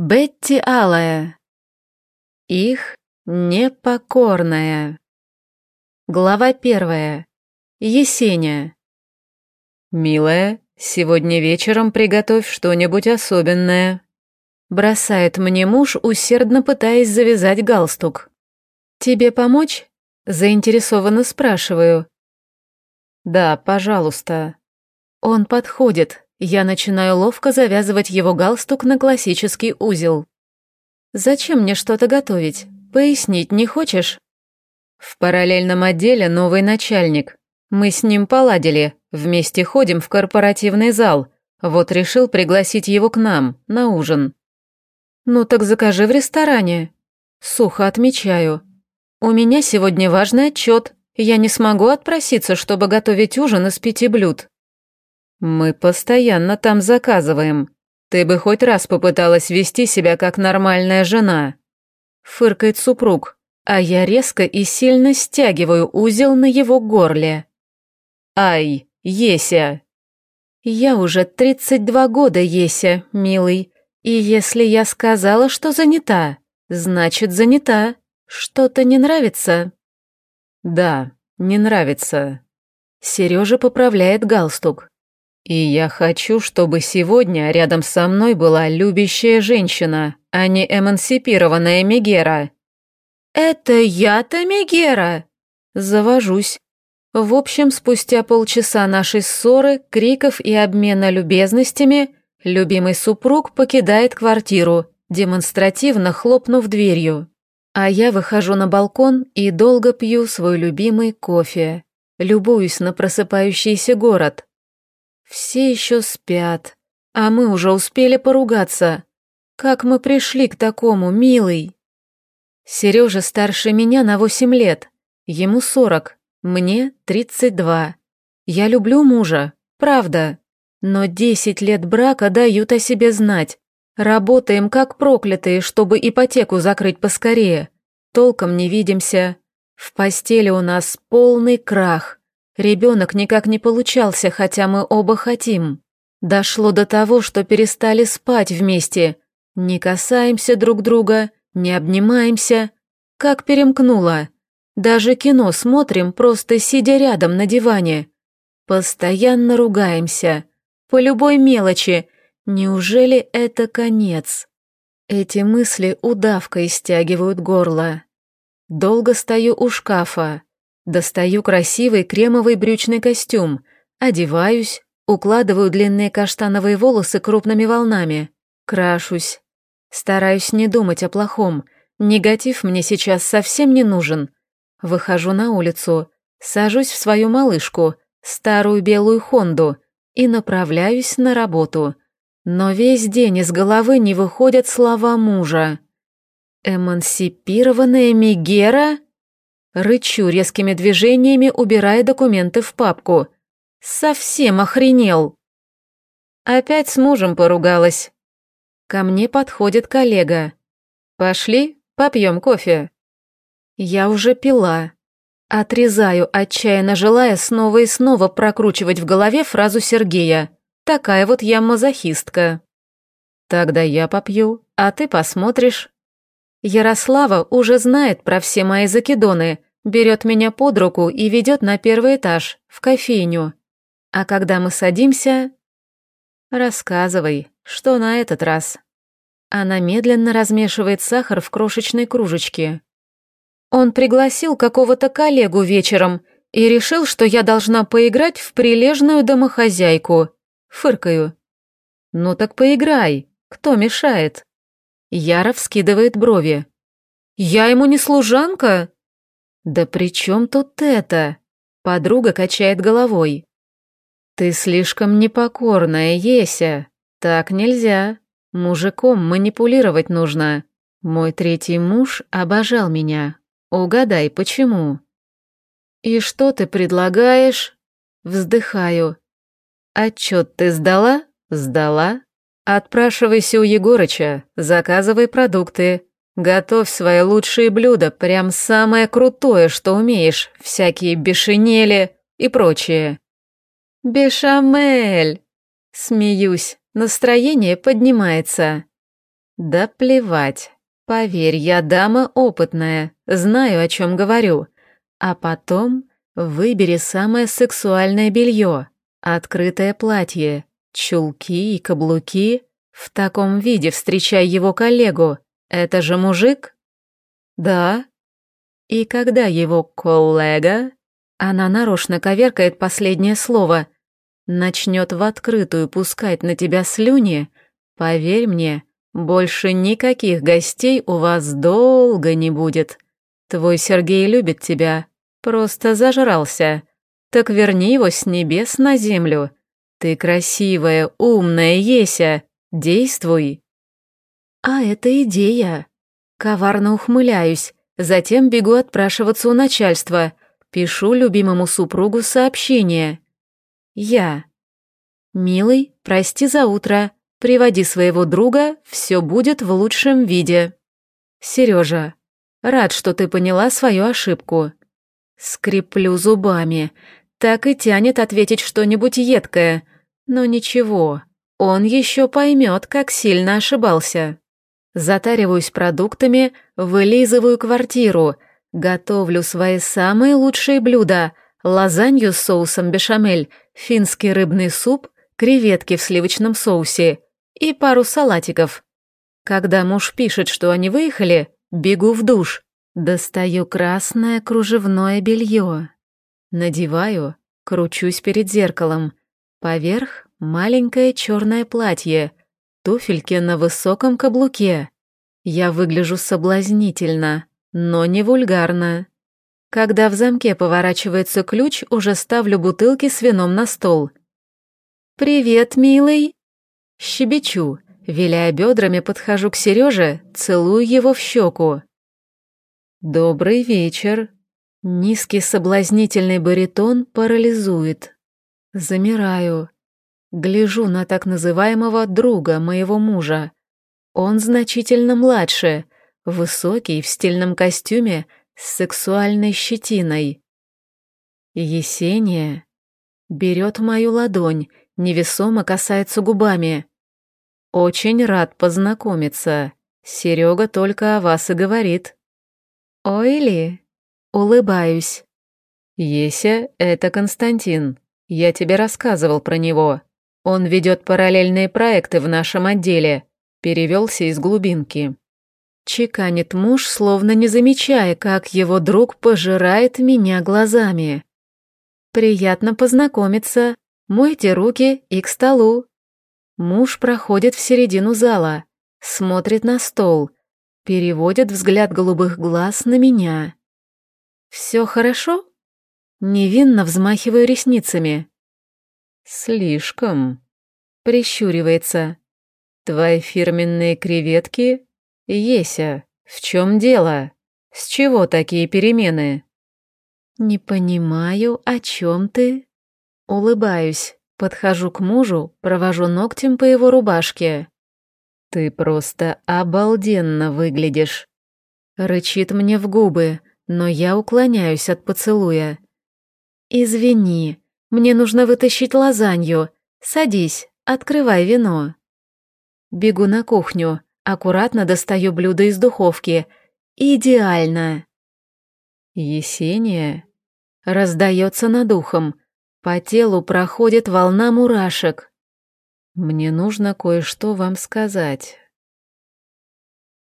Бетти Алая. Их непокорная. Глава первая. Есения. «Милая, сегодня вечером приготовь что-нибудь особенное», бросает мне муж, усердно пытаясь завязать галстук. «Тебе помочь?» Заинтересованно спрашиваю. «Да, пожалуйста». Он подходит, я начинаю ловко завязывать его галстук на классический узел. «Зачем мне что-то готовить? Пояснить не хочешь?» «В параллельном отделе новый начальник. Мы с ним поладили, вместе ходим в корпоративный зал. Вот решил пригласить его к нам, на ужин». «Ну так закажи в ресторане». Сухо отмечаю. «У меня сегодня важный отчет. Я не смогу отпроситься, чтобы готовить ужин из пяти блюд». «Мы постоянно там заказываем. Ты бы хоть раз попыталась вести себя как нормальная жена», — фыркает супруг, а я резко и сильно стягиваю узел на его горле. «Ай, Еся!» «Я уже 32 года, Еся, милый, и если я сказала, что занята, значит занята. Что-то не нравится?» «Да, не нравится». Сережа поправляет галстук. И я хочу, чтобы сегодня рядом со мной была любящая женщина, а не эмансипированная Мегера. Это я-то Мегера? Завожусь. В общем, спустя полчаса нашей ссоры, криков и обмена любезностями, любимый супруг покидает квартиру, демонстративно хлопнув дверью. А я выхожу на балкон и долго пью свой любимый кофе. Любуюсь на просыпающийся город, все еще спят, а мы уже успели поругаться. Как мы пришли к такому, милый? Сережа старше меня на восемь лет, ему сорок, мне тридцать два. Я люблю мужа, правда, но десять лет брака дают о себе знать. Работаем как проклятые, чтобы ипотеку закрыть поскорее. Толком не видимся. В постели у нас полный крах. Ребенок никак не получался, хотя мы оба хотим. Дошло до того, что перестали спать вместе. Не касаемся друг друга, не обнимаемся. Как перемкнуло. Даже кино смотрим, просто сидя рядом на диване. Постоянно ругаемся. По любой мелочи. Неужели это конец? Эти мысли удавкой стягивают горло. Долго стою у шкафа. Достаю красивый кремовый брючный костюм, одеваюсь, укладываю длинные каштановые волосы крупными волнами, крашусь. Стараюсь не думать о плохом, негатив мне сейчас совсем не нужен. Выхожу на улицу, сажусь в свою малышку, старую белую Хонду, и направляюсь на работу. Но весь день из головы не выходят слова мужа. «Эмансипированная Мигера?» Рычу резкими движениями, убирая документы в папку. Совсем охренел. Опять с мужем поругалась. Ко мне подходит коллега. Пошли, попьем кофе. Я уже пила. Отрезаю, отчаянно желая снова и снова прокручивать в голове фразу Сергея. Такая вот я мазохистка. Тогда я попью, а ты посмотришь. Ярослава уже знает про все мои закидоны, берет меня под руку и ведет на первый этаж, в кофейню. А когда мы садимся... Рассказывай, что на этот раз? Она медленно размешивает сахар в крошечной кружечке. Он пригласил какого-то коллегу вечером и решил, что я должна поиграть в прилежную домохозяйку. Фыркаю. Ну так поиграй, кто мешает? Яра вскидывает брови. «Я ему не служанка?» «Да при чем тут это?» Подруга качает головой. «Ты слишком непокорная, Еся. Так нельзя. Мужиком манипулировать нужно. Мой третий муж обожал меня. Угадай, почему?» «И что ты предлагаешь?» Вздыхаю. «Отчет ты сдала?» «Сдала. Отпрашивайся у Егорыча, заказывай продукты, Готовь свои лучшие блюда, прям самое крутое, что умеешь, всякие бешенели и прочее. Бешамель! Смеюсь, настроение поднимается. Да плевать. Поверь, я дама опытная, знаю, о чем говорю. А потом выбери самое сексуальное белье, открытое платье, чулки и каблуки. В таком виде встречай его коллегу. Это же мужик? Да. И когда его коллега, она нарочно коверкает последнее слово, начнет в открытую пускать на тебя слюни, поверь мне, больше никаких гостей у вас долго не будет. Твой Сергей любит тебя, просто зажрался. Так верни его с небес на землю. Ты красивая, умная Еся, действуй. А это идея. Коварно ухмыляюсь, затем бегу отпрашиваться у начальства, пишу любимому супругу сообщение. Я. «Милый, прости за утро. Приводи своего друга, все будет в лучшем виде. Сережа, рад, что ты поняла свою ошибку. Скреплю зубами. Так и тянет ответить что-нибудь едкое. Но ничего, он еще поймет, как сильно ошибался. Затариваюсь продуктами, вылизываю квартиру, готовлю свои самые лучшие блюда, лазанью с соусом бешамель, финский рыбный суп, креветки в сливочном соусе и пару салатиков. Когда муж пишет, что они выехали, бегу в душ, достаю красное кружевное белье, надеваю, кручусь перед зеркалом, поверх маленькое черное платье, туфельки на высоком каблуке. Я выгляжу соблазнительно, но не вульгарно. Когда в замке поворачивается ключ, уже ставлю бутылки с вином на стол. «Привет, милый!» Щебечу, виляя бедрами, подхожу к Сереже, целую его в щеку. «Добрый вечер!» Низкий соблазнительный баритон парализует. Замираю. Гляжу на так называемого друга моего мужа. Он значительно младше, высокий, в стильном костюме, с сексуальной щетиной. Есения берет мою ладонь, невесомо касается губами. «Очень рад познакомиться. Серега только о вас и говорит». «Ой ли?» Улыбаюсь. «Еся — это Константин. Я тебе рассказывал про него. Он ведет параллельные проекты в нашем отделе. Перевелся из глубинки». Чеканит муж, словно не замечая, как его друг пожирает меня глазами. «Приятно познакомиться. Мойте руки и к столу». Муж проходит в середину зала, смотрит на стол, переводит взгляд голубых глаз на меня. «Все хорошо?» Невинно взмахиваю ресницами. «Слишком», — прищуривается. «Твои фирменные креветки? Еся, в чем дело? С чего такие перемены?» «Не понимаю, о чем ты?» Улыбаюсь, подхожу к мужу, провожу ногтем по его рубашке. «Ты просто обалденно выглядишь!» Рычит мне в губы, но я уклоняюсь от поцелуя. «Извини, мне нужно вытащить лазанью. Садись, открывай вино». Бегу на кухню, аккуратно достаю блюдо из духовки. Идеально. Есения раздается над ухом, по телу проходит волна мурашек. «Мне нужно кое-что вам сказать.